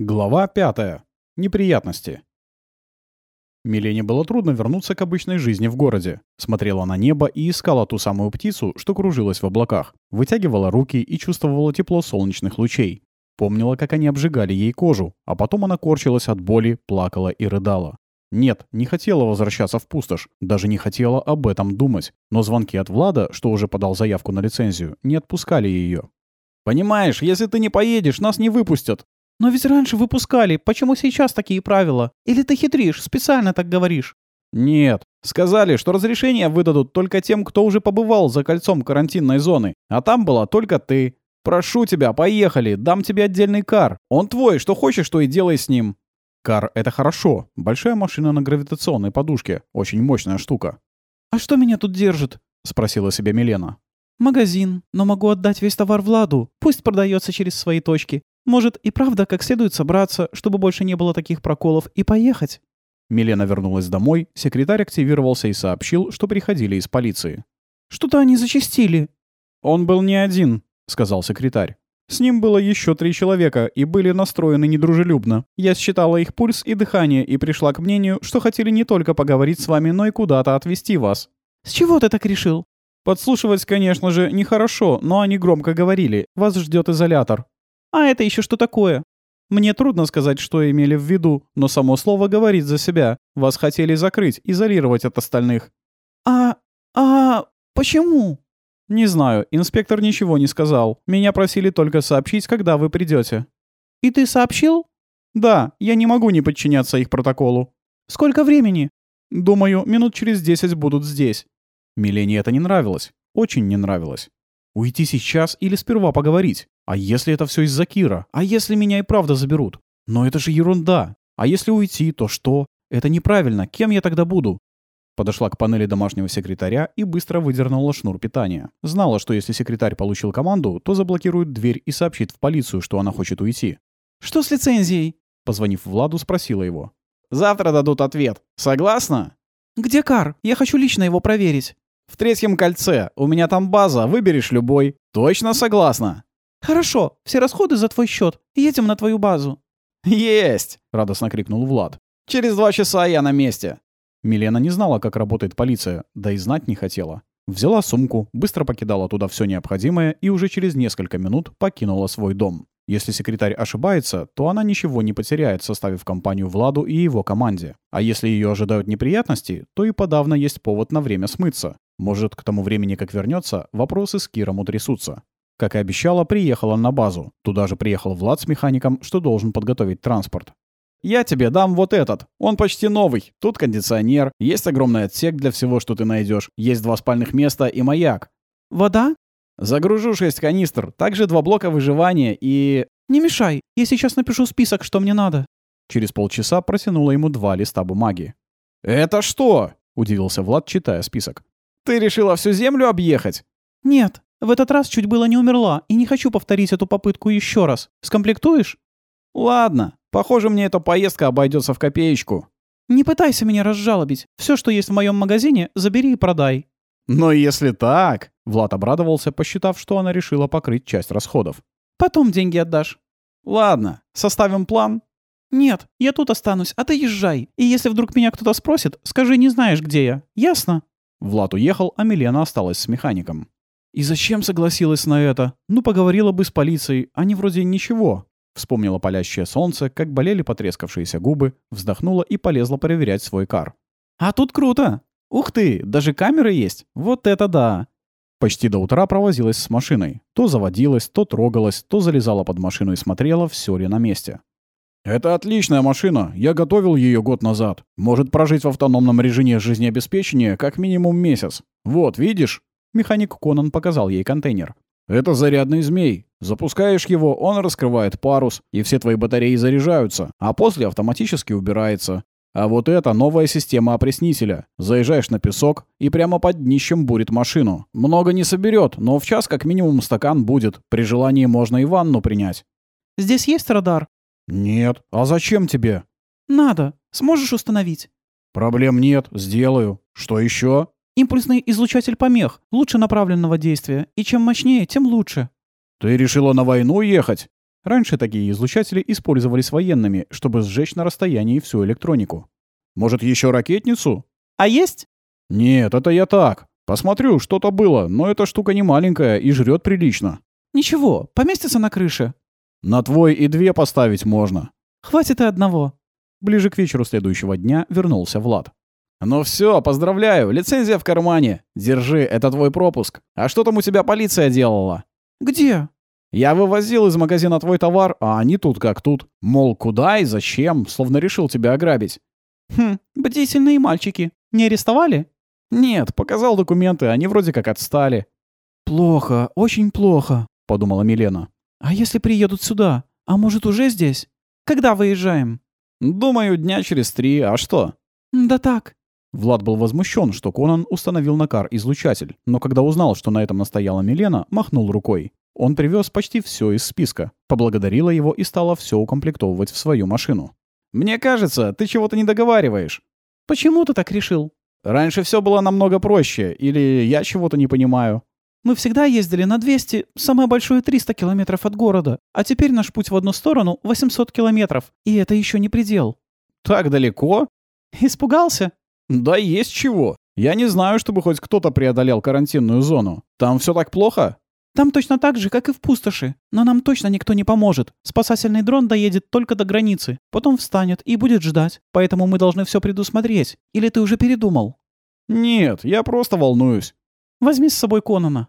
Глава пятая. Неприятности. Милене было трудно вернуться к обычной жизни в городе. Смотрела на небо и искала ту самую птицу, что кружилась в облаках. Вытягивала руки и чувствовала тепло солнечных лучей. Помнила, как они обжигали ей кожу, а потом она корчилась от боли, плакала и рыдала. Нет, не хотела возвращаться в пустошь, даже не хотела об этом думать. Но звонки от Влада, что уже подал заявку на лицензию, не отпускали ее. «Понимаешь, если ты не поедешь, нас не выпустят», «Но ведь раньше выпускали. Почему сейчас такие правила? Или ты хитришь, специально так говоришь?» «Нет. Сказали, что разрешение выдадут только тем, кто уже побывал за кольцом карантинной зоны. А там была только ты. Прошу тебя, поехали. Дам тебе отдельный кар. Он твой, что хочешь, то и делай с ним». Кар — это хорошо. Большая машина на гравитационной подушке. Очень мощная штука. «А что меня тут держит?» — спросила себя Милена. «Магазин, но могу отдать весь товар Владу. Пусть продается через свои точки. Может, и правда как следует собраться, чтобы больше не было таких проколов, и поехать?» Милена вернулась домой, секретарь активировался и сообщил, что приходили из полиции. «Что-то они зачастили». «Он был не один», — сказал секретарь. «С ним было еще три человека и были настроены недружелюбно. Я считала их пульс и дыхание и пришла к мнению, что хотели не только поговорить с вами, но и куда-то отвезти вас». «С чего ты так решил?» «Подслушивать, конечно же, нехорошо, но они громко говорили. Вас ждет изолятор». А это еще что такое? Мне трудно сказать, что имели в виду, но само слово говорит за себя. Вас хотели закрыть, изолировать от остальных. А... а... почему? Не знаю, инспектор ничего не сказал. Меня просили только сообщить, когда вы придете. И ты сообщил? Да, я не могу не подчиняться их протоколу. Сколько времени? Думаю, минут через десять будут здесь. Милене это не нравилось. Очень не нравилось. Уйти сейчас или сперва поговорить? А если это все из-за Кира? А если меня и правда заберут? Но это же ерунда. А если уйти, то что? Это неправильно. Кем я тогда буду? Подошла к панели домашнего секретаря и быстро выдернула шнур питания. Знала, что если секретарь получил команду, то заблокирует дверь и сообщит в полицию, что она хочет уйти. «Что с лицензией?» Позвонив Владу, спросила его. «Завтра дадут ответ. Согласна?» «Где Кар? Я хочу лично его проверить». «В третьем кольце. У меня там база. Выберешь любой. Точно согласна?» «Хорошо, все расходы за твой счет. Едем на твою базу». «Есть!» — радостно крикнул Влад. «Через два часа я на месте». Милена не знала, как работает полиция, да и знать не хотела. Взяла сумку, быстро покидала туда все необходимое и уже через несколько минут покинула свой дом. Если секретарь ошибается, то она ничего не потеряет, составив компанию Владу и его команде. А если ее ожидают неприятности, то и подавно есть повод на время смыться. Может, к тому времени, как вернется, вопросы с Киром утрясутся. Как и обещала, приехала на базу. Туда же приехал Влад с механиком, что должен подготовить транспорт. «Я тебе дам вот этот. Он почти новый. Тут кондиционер, есть огромный отсек для всего, что ты найдешь, есть два спальных места и маяк». «Вода?» «Загружу шесть канистр, также два блока выживания и...» «Не мешай, я сейчас напишу список, что мне надо». Через полчаса протянула ему два листа бумаги. «Это что?» — удивился Влад, читая список. «Ты решила всю землю объехать?» «Нет, в этот раз чуть было не умерла, и не хочу повторить эту попытку еще раз. Скомплектуешь?» «Ладно. Похоже, мне эта поездка обойдется в копеечку». «Не пытайся меня разжалобить. Все, что есть в моем магазине, забери и продай». «Но если так...» Влад обрадовался, посчитав, что она решила покрыть часть расходов. «Потом деньги отдашь». «Ладно. Составим план?» «Нет, я тут останусь, а ты езжай. И если вдруг меня кто-то спросит, скажи, не знаешь, где я. Ясно?» Влад уехал, а Милена осталась с механиком. И зачем согласилась на это? Ну, поговорила бы с полицией, они вроде ничего. Вспомнила палящее солнце, как болели потрескавшиеся губы, вздохнула и полезла проверять свой кар. «А тут круто! Ух ты, даже камеры есть! Вот это да!» Почти до утра провозилась с машиной. То заводилась, то трогалась, то залезала под машину и смотрела, все ли на месте. «Это отличная машина. Я готовил ее год назад. Может прожить в автономном режиме жизнеобеспечения как минимум месяц. Вот, видишь?» Механик Конан показал ей контейнер. «Это зарядный змей. Запускаешь его, он раскрывает парус, и все твои батареи заряжаются, а после автоматически убирается. А вот это новая система опреснителя. Заезжаешь на песок, и прямо под днищем бурит машину. Много не соберет, но в час как минимум стакан будет. При желании можно и ванну принять». «Здесь есть радар?» «Нет. А зачем тебе?» «Надо. Сможешь установить?» «Проблем нет. Сделаю. Что еще?» Импульсный излучатель помех, лучше направленного действия, и чем мощнее, тем лучше. Ты решила на войну ехать? Раньше такие излучатели использовались военными, чтобы сжечь на расстоянии всю электронику. Может, еще ракетницу? А есть? Нет, это я так. Посмотрю, что-то было, но эта штука не маленькая и жрет прилично. Ничего, поместится на крыше. На твой и две поставить можно. Хватит и одного. Ближе к вечеру следующего дня вернулся Влад. «Ну все, поздравляю, лицензия в кармане. Держи, это твой пропуск. А что там у тебя полиция делала?» «Где?» «Я вывозил из магазина твой товар, а они тут как тут. Мол, куда и зачем, словно решил тебя ограбить». «Хм, бдительные мальчики. Не арестовали?» «Нет, показал документы, они вроде как отстали». «Плохо, очень плохо», — подумала Милена. «А если приедут сюда? А может, уже здесь? Когда выезжаем?» «Думаю, дня через три. А что?» «Да так». Влад был возмущен, что Конан установил на кар излучатель, но когда узнал, что на этом настояла Милена, махнул рукой. Он привез почти все из списка, поблагодарила его и стала все укомплектовывать в свою машину. «Мне кажется, ты чего-то не договариваешь». «Почему ты так решил?» «Раньше все было намного проще, или я чего-то не понимаю». Мы всегда ездили на 200, самое большое 300 километров от города, а теперь наш путь в одну сторону 800 километров, и это еще не предел». «Так далеко?» «Испугался?» «Да есть чего. Я не знаю, чтобы хоть кто-то преодолел карантинную зону. Там все так плохо?» «Там точно так же, как и в пустоши. Но нам точно никто не поможет. Спасательный дрон доедет только до границы, потом встанет и будет ждать. Поэтому мы должны все предусмотреть. Или ты уже передумал?» «Нет, я просто волнуюсь». «Возьми с собой Конана».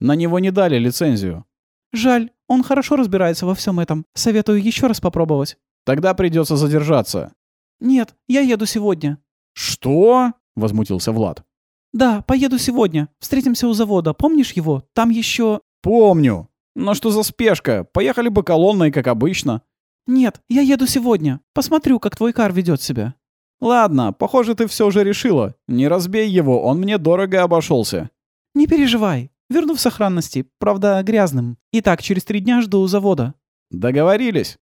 На него не дали лицензию. «Жаль, он хорошо разбирается во всем этом. Советую еще раз попробовать». «Тогда придется задержаться». «Нет, я еду сегодня». «Что?» — возмутился Влад. «Да, поеду сегодня. Встретимся у завода. Помнишь его? Там еще...» «Помню. Но что за спешка? Поехали бы колонной, как обычно». «Нет, я еду сегодня. Посмотрю, как твой кар ведет себя». «Ладно, похоже, ты все же решила. Не разбей его, он мне дорого обошелся. «Не переживай. Верну в сохранности. Правда, грязным. Итак, через три дня жду у завода». «Договорились».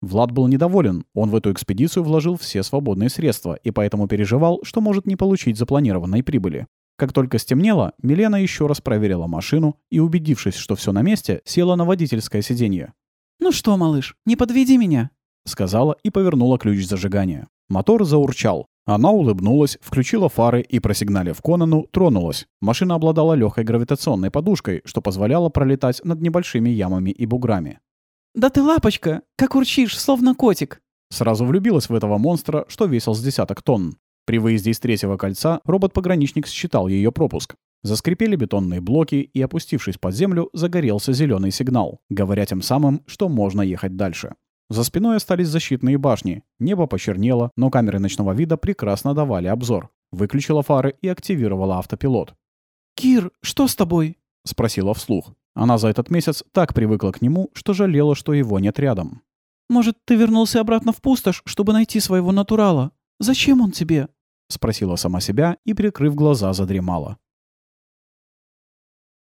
Влад был недоволен. Он в эту экспедицию вложил все свободные средства и поэтому переживал, что может не получить запланированной прибыли. Как только стемнело, Милена еще раз проверила машину и, убедившись, что все на месте, села на водительское сиденье. «Ну что, малыш, не подведи меня», — сказала и повернула ключ зажигания. Мотор заурчал. Она улыбнулась, включила фары и, просигналив Конану, тронулась. Машина обладала легкой гравитационной подушкой, что позволяло пролетать над небольшими ямами и буграми. «Да ты лапочка! Как урчишь, словно котик!» Сразу влюбилась в этого монстра, что весил с десяток тонн. При выезде из третьего кольца робот-пограничник считал ее пропуск. Заскрипели бетонные блоки, и, опустившись под землю, загорелся зеленый сигнал, говоря тем самым, что можно ехать дальше. За спиной остались защитные башни. Небо почернело, но камеры ночного вида прекрасно давали обзор. Выключила фары и активировала автопилот. «Кир, что с тобой?» — спросила вслух. Она за этот месяц так привыкла к нему, что жалела, что его нет рядом. «Может, ты вернулся обратно в пустошь, чтобы найти своего натурала? Зачем он тебе?» — спросила сама себя и, прикрыв глаза, задремала.